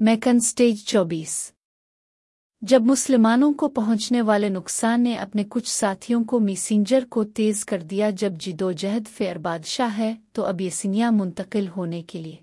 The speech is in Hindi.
मैकन स्टेज 24 जब मुसलमानों को पहुँचने वाले नुकसान ने अपने कुछ साथियों को मिसिंजर को तेज कर दिया, जब जिदोजहद फेर बादशाह है तो अब ये सिनिया मुंतकिल होने के लिए।